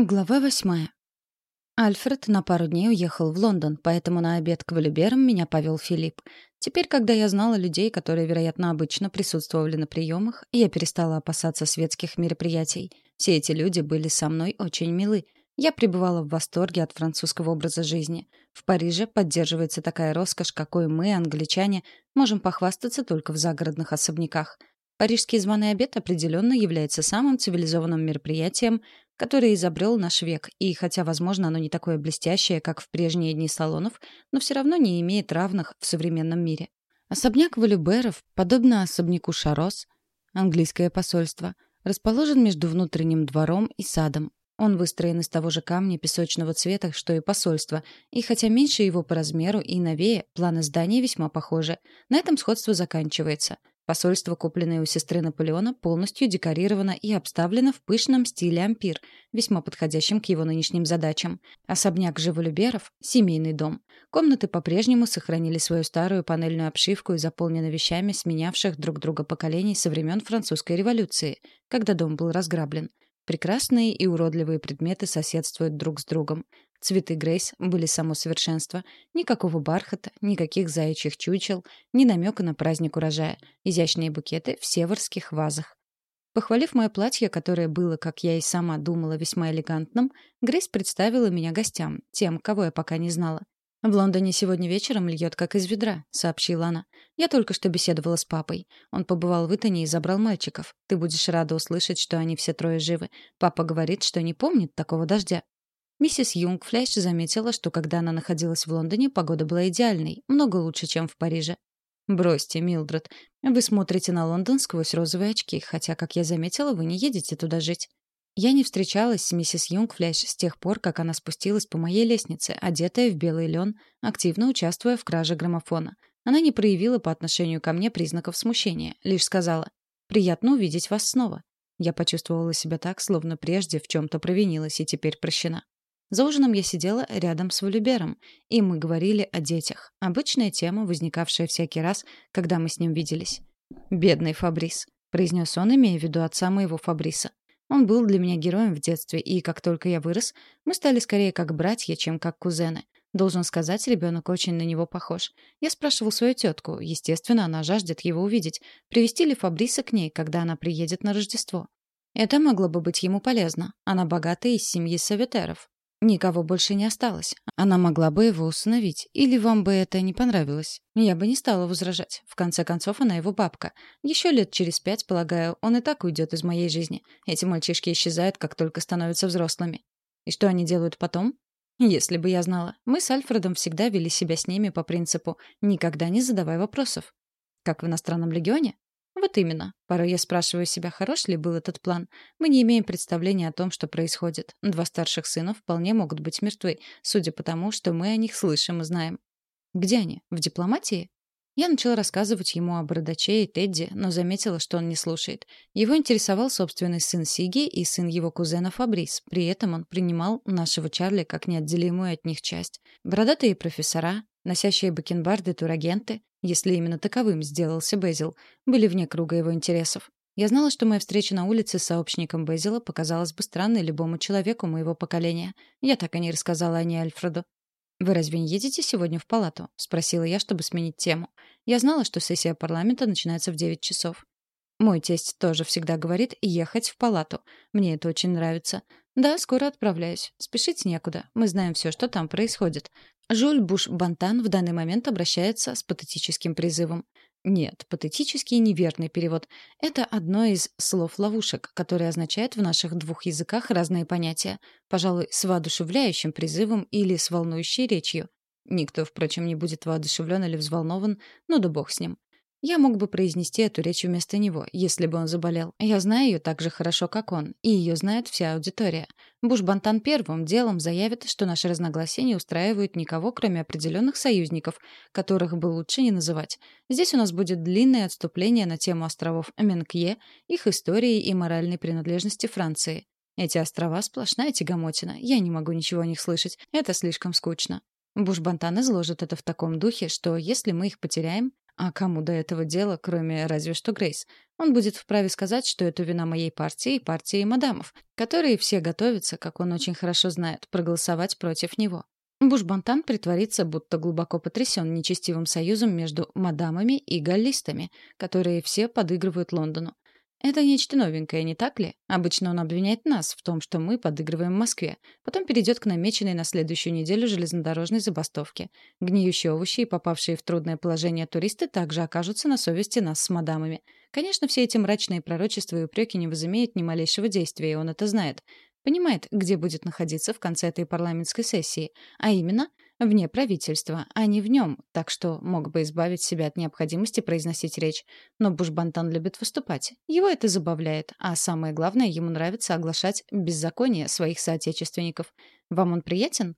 Глава восьмая. Альфред на пару дней уехал в Лондон, поэтому на обед к Валюберам меня повел Филипп. Теперь, когда я знала людей, которые, вероятно, обычно присутствовали на приемах, я перестала опасаться светских мероприятий. Все эти люди были со мной очень милы. Я пребывала в восторге от французского образа жизни. В Париже поддерживается такая роскошь, какой мы, англичане, можем похвастаться только в загородных особняках. Парижский званый обед определенно является самым цивилизованным мероприятием, которое изобрел наш век, и хотя, возможно, оно не такое блестящее, как в прежние дни салонов, но все равно не имеет равных в современном мире. Особняк Валюберов, подобно особняку Шарос, английское посольство, расположен между внутренним двором и садом. Он выстроен из того же камня песочного цвета, что и посольство, и хотя меньше его по размеру и новее, планы здания весьма похожи. На этом сходство заканчивается. Посольство, купленное у сестры Наполеона, полностью декорировано и обставлено в пышном стиле ампир, весьма подходящем к его нынешним задачам. Особняк Живолюберов — семейный дом. Комнаты по-прежнему сохранили свою старую панельную обшивку и заполнены вещами, сменявших друг друга поколений со времен французской революции, когда дом был разграблен. Прекрасные и уродливые предметы соседствуют друг с другом. Цветы Грейс были само совершенство. Никакого бархата, никаких заячьих чучел, ни намека на праздник урожая. Изящные букеты в северских вазах. Похвалив мое платье, которое было, как я и сама думала, весьма элегантным, Грейс представила меня гостям, тем, кого я пока не знала. «В Лондоне сегодня вечером льет как из ведра», — сообщила она. «Я только что беседовала с папой. Он побывал в Итоне и забрал мальчиков. Ты будешь рада услышать, что они все трое живы. Папа говорит, что не помнит такого дождя». Миссис Юнгфляш заметила, что когда она находилась в Лондоне, погода была идеальной, много лучше, чем в Париже. «Бросьте, Милдред. Вы смотрите на Лондон сквозь розовые очки, хотя, как я заметила, вы не едете туда жить». Я не встречалась с миссис Юнгфляш с тех пор, как она спустилась по моей лестнице, одетая в белый лен, активно участвуя в краже граммофона. Она не проявила по отношению ко мне признаков смущения, лишь сказала «Приятно увидеть вас снова». Я почувствовала себя так, словно прежде в чем-то провинилась и теперь прощена. За ужином я сидела рядом с Валюбером, и мы говорили о детях. Обычная тема, возникавшая всякий раз, когда мы с ним виделись. «Бедный Фабрис», — произнес он, имея в виду отца моего Фабриса. Он был для меня героем в детстве, и как только я вырос, мы стали скорее как братья, чем как кузены. Должен сказать, ребенок очень на него похож. Я спрашивал свою тетку, естественно, она жаждет его увидеть, привести ли Фабриса к ней, когда она приедет на Рождество. Это могло бы быть ему полезно. Она богата из семьи Саветеров. Никого больше не осталось. Она могла бы его усыновить. Или вам бы это не понравилось? Я бы не стала возражать. В конце концов, она его бабка. Еще лет через пять, полагаю, он и так уйдет из моей жизни. Эти мальчишки исчезают, как только становятся взрослыми. И что они делают потом? Если бы я знала. Мы с Альфредом всегда вели себя с ними по принципу «никогда не задавай вопросов». Как в иностранном легионе? Вот именно. Порой я спрашиваю себя, хорош ли был этот план. Мы не имеем представления о том, что происходит. Два старших сына вполне могут быть мертвы, судя по тому, что мы о них слышим и знаем. Где они? В дипломатии? Я начала рассказывать ему о Бородаче и Тедди, но заметила, что он не слушает. Его интересовал собственный сын Сиги и сын его кузена Фабрис. При этом он принимал нашего Чарли как неотделимую от них часть. Бородатые профессора, носящие бакенбарды турагенты, если именно таковым сделался Безил, были вне круга его интересов. Я знала, что моя встреча на улице с сообщником Безила показалась бы странной любому человеку моего поколения. Я так и не рассказала о ней Альфреду. «Вы разве не едете сегодня в палату?» — спросила я, чтобы сменить тему. Я знала, что сессия парламента начинается в 9 часов. Мой тесть тоже всегда говорит ехать в палату. Мне это очень нравится. Да, скоро отправляюсь. Спешить некуда. Мы знаем все, что там происходит. Жюль Буш-Бантан в данный момент обращается с патетическим призывом. Нет, патетический неверный перевод. Это одно из слов-ловушек, которое означает в наших двух языках разные понятия. Пожалуй, с воодушевляющим призывом или с волнующей речью. Никто, впрочем, не будет воодушевлен или взволнован, но да бог с ним. Я мог бы произнести эту речь вместо него, если бы он заболел. Я знаю ее так же хорошо, как он, и ее знает вся аудитория. Буш-Бантан первым делом заявит, что наши разногласия не устраивают никого, кроме определенных союзников, которых бы лучше не называть. Здесь у нас будет длинное отступление на тему островов Менкье, их истории и моральной принадлежности Франции. Эти острова — сплошная тягомотина. Я не могу ничего о них слышать. Это слишком скучно. Буш-Бантан изложит это в таком духе, что если мы их потеряем, А кому до этого дела, кроме разве что Грейс? Он будет вправе сказать, что это вина моей партии и партии мадамов, которые все готовятся, как он очень хорошо знает, проголосовать против него. Бушбантан притворится, будто глубоко потрясен нечестивым союзом между мадамами и галлистами, которые все подыгрывают Лондону. Это нечто новенькое, не так ли? Обычно он обвиняет нас в том, что мы подыгрываем Москве. Потом перейдет к намеченной на следующую неделю железнодорожной забастовке. Гниющие овощи и попавшие в трудное положение туристы также окажутся на совести нас с мадамами. Конечно, все эти мрачные пророчества и упреки не возымеют ни малейшего действия, и он это знает. Понимает, где будет находиться в конце этой парламентской сессии. А именно — вне правительства, а не в нем, так что мог бы избавить себя от необходимости произносить речь. Но Бушбантан любит выступать. Его это забавляет, а самое главное, ему нравится оглашать беззаконие своих соотечественников. Вам он приятен?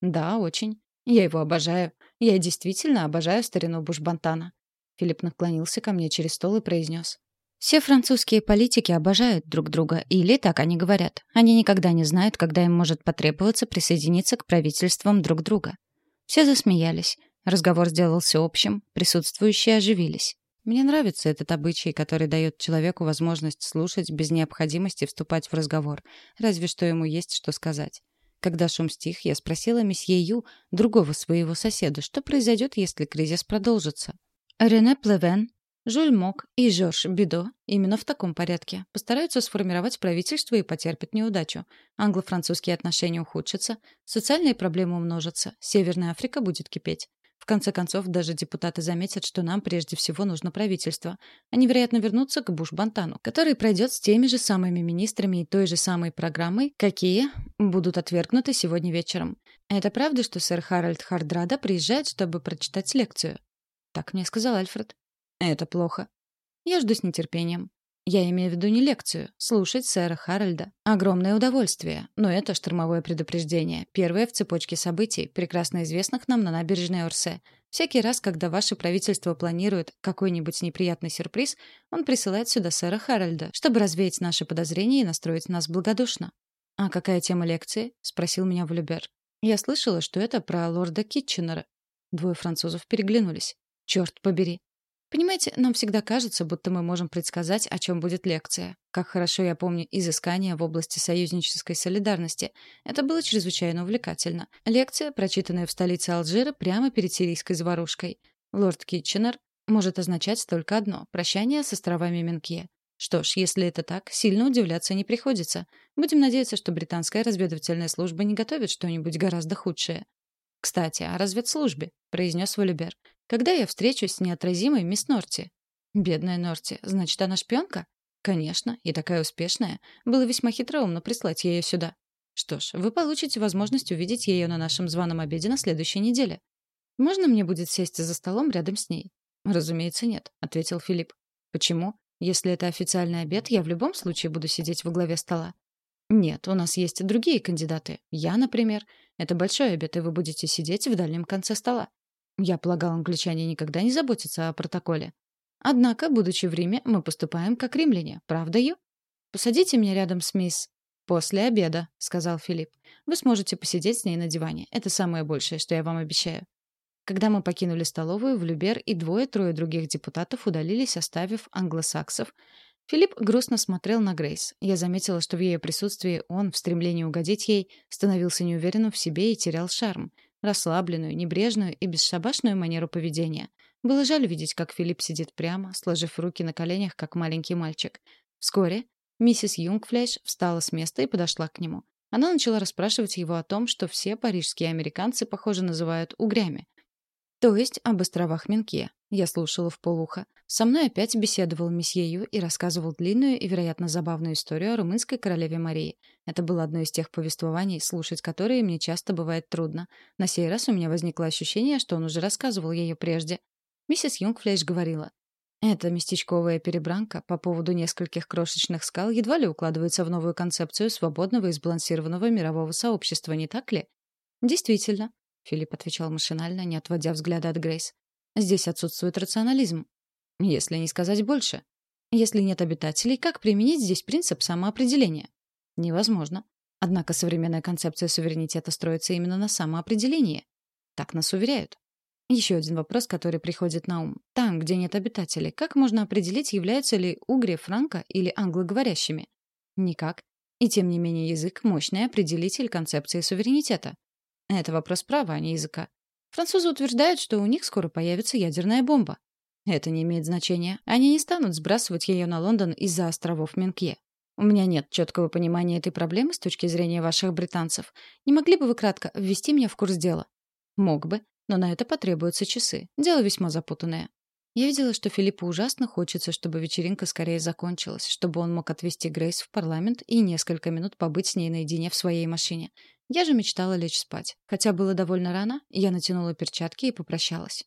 Да, очень. Я его обожаю. Я действительно обожаю старину Бушбантана. Филипп наклонился ко мне через стол и произнес. Все французские политики обожают друг друга, или так они говорят. Они никогда не знают, когда им может потребоваться присоединиться к правительствам друг друга. Все засмеялись. Разговор сделался общим, присутствующие оживились. Мне нравится этот обычай, который дает человеку возможность слушать без необходимости вступать в разговор, разве что ему есть что сказать. Когда шум стих, я спросила месье Ю, другого своего соседа, что произойдет, если кризис продолжится. Рене Плевен, Жюль Мок и Жорж Бидо именно в таком порядке постараются сформировать правительство и потерпят неудачу. Англо-французские отношения ухудшатся, социальные проблемы умножатся, Северная Африка будет кипеть. В конце концов, даже депутаты заметят, что нам прежде всего нужно правительство. Они, вероятно, вернутся к Буш-Бантану, который пройдет с теми же самыми министрами и той же самой программой, какие будут отвергнуты сегодня вечером. Это правда, что сэр Харальд Хардрада приезжает, чтобы прочитать лекцию? Так мне сказал Альфред. Это плохо. Я жду с нетерпением. Я имею в виду не лекцию. Слушать сэра Харальда. Огромное удовольствие. Но это штормовое предупреждение. Первое в цепочке событий, прекрасно известных нам на набережной Орсе. Всякий раз, когда ваше правительство планирует какой-нибудь неприятный сюрприз, он присылает сюда сэра Харальда, чтобы развеять наши подозрения и настроить нас благодушно. «А какая тема лекции?» — спросил меня Влюбер. Я слышала, что это про лорда Китченера. Двое французов переглянулись. «Черт побери, Понимаете, нам всегда кажется, будто мы можем предсказать, о чем будет лекция. Как хорошо я помню изыскания в области союзнической солидарности. Это было чрезвычайно увлекательно. Лекция, прочитанная в столице Алжира прямо перед сирийской заварушкой. Лорд Китченер может означать только одно — прощание с островами Менкье. Что ж, если это так, сильно удивляться не приходится. Будем надеяться, что британская разведывательная служба не готовит что-нибудь гораздо худшее. «Кстати, о разведслужбе», — произнес Валюбер. Когда я встречусь с неотразимой мисс Норти? Бедная Норти. Значит, она шпионка? Конечно, и такая успешная. Было весьма хитроумно прислать ее сюда. Что ж, вы получите возможность увидеть ее на нашем званом обеде на следующей неделе. Можно мне будет сесть за столом рядом с ней? Разумеется, нет, ответил Филипп. Почему? Если это официальный обед, я в любом случае буду сидеть во главе стола. Нет, у нас есть другие кандидаты. Я, например. Это большой обед, и вы будете сидеть в дальнем конце стола. Я полагал, англичане никогда не заботятся о протоколе. Однако, будучи в Риме, мы поступаем как римляне, правда, Ю? Посадите меня рядом с мисс «После обеда», — сказал Филипп. «Вы сможете посидеть с ней на диване. Это самое большее, что я вам обещаю». Когда мы покинули столовую, Влюбер и двое-трое других депутатов удалились, оставив англосаксов. Филипп грустно смотрел на Грейс. Я заметила, что в ее присутствии он, в стремлении угодить ей, становился неуверенным в себе и терял шарм расслабленную, небрежную и бесшабашную манеру поведения. Было жаль видеть, как Филипп сидит прямо, сложив руки на коленях, как маленький мальчик. Вскоре миссис Юнгфлеш встала с места и подошла к нему. Она начала расспрашивать его о том, что все парижские американцы, похоже, называют угрями. То есть об островах Менке. Я слушала в полухо. Со мной опять беседовал месье Ю и рассказывал длинную и, вероятно, забавную историю о румынской королеве Марии. Это было одно из тех повествований, слушать которые мне часто бывает трудно. На сей раз у меня возникло ощущение, что он уже рассказывал ее прежде. Миссис Юнгфлейш говорила, эта местечковая перебранка по поводу нескольких крошечных скал едва ли укладывается в новую концепцию свободного и сбалансированного мирового сообщества, не так ли? Действительно, Филипп отвечал машинально, не отводя взгляда от Грейс. Здесь отсутствует рационализм. Если не сказать больше. Если нет обитателей, как применить здесь принцип самоопределения? Невозможно. Однако современная концепция суверенитета строится именно на самоопределении. Так нас уверяют. Еще один вопрос, который приходит на ум. Там, где нет обитателей, как можно определить, являются ли угри франко или англоговорящими? Никак. И тем не менее язык — мощный определитель концепции суверенитета. Это вопрос права, а не языка. Французы утверждают, что у них скоро появится ядерная бомба. Это не имеет значения. Они не станут сбрасывать ее на Лондон из-за островов Менкье. У меня нет четкого понимания этой проблемы с точки зрения ваших британцев. Не могли бы вы кратко ввести меня в курс дела? Мог бы, но на это потребуются часы. Дело весьма запутанное. Я видела, что Филиппу ужасно хочется, чтобы вечеринка скорее закончилась, чтобы он мог отвезти Грейс в парламент и несколько минут побыть с ней наедине в своей машине. Я же мечтала лечь спать. Хотя было довольно рано, я натянула перчатки и попрощалась.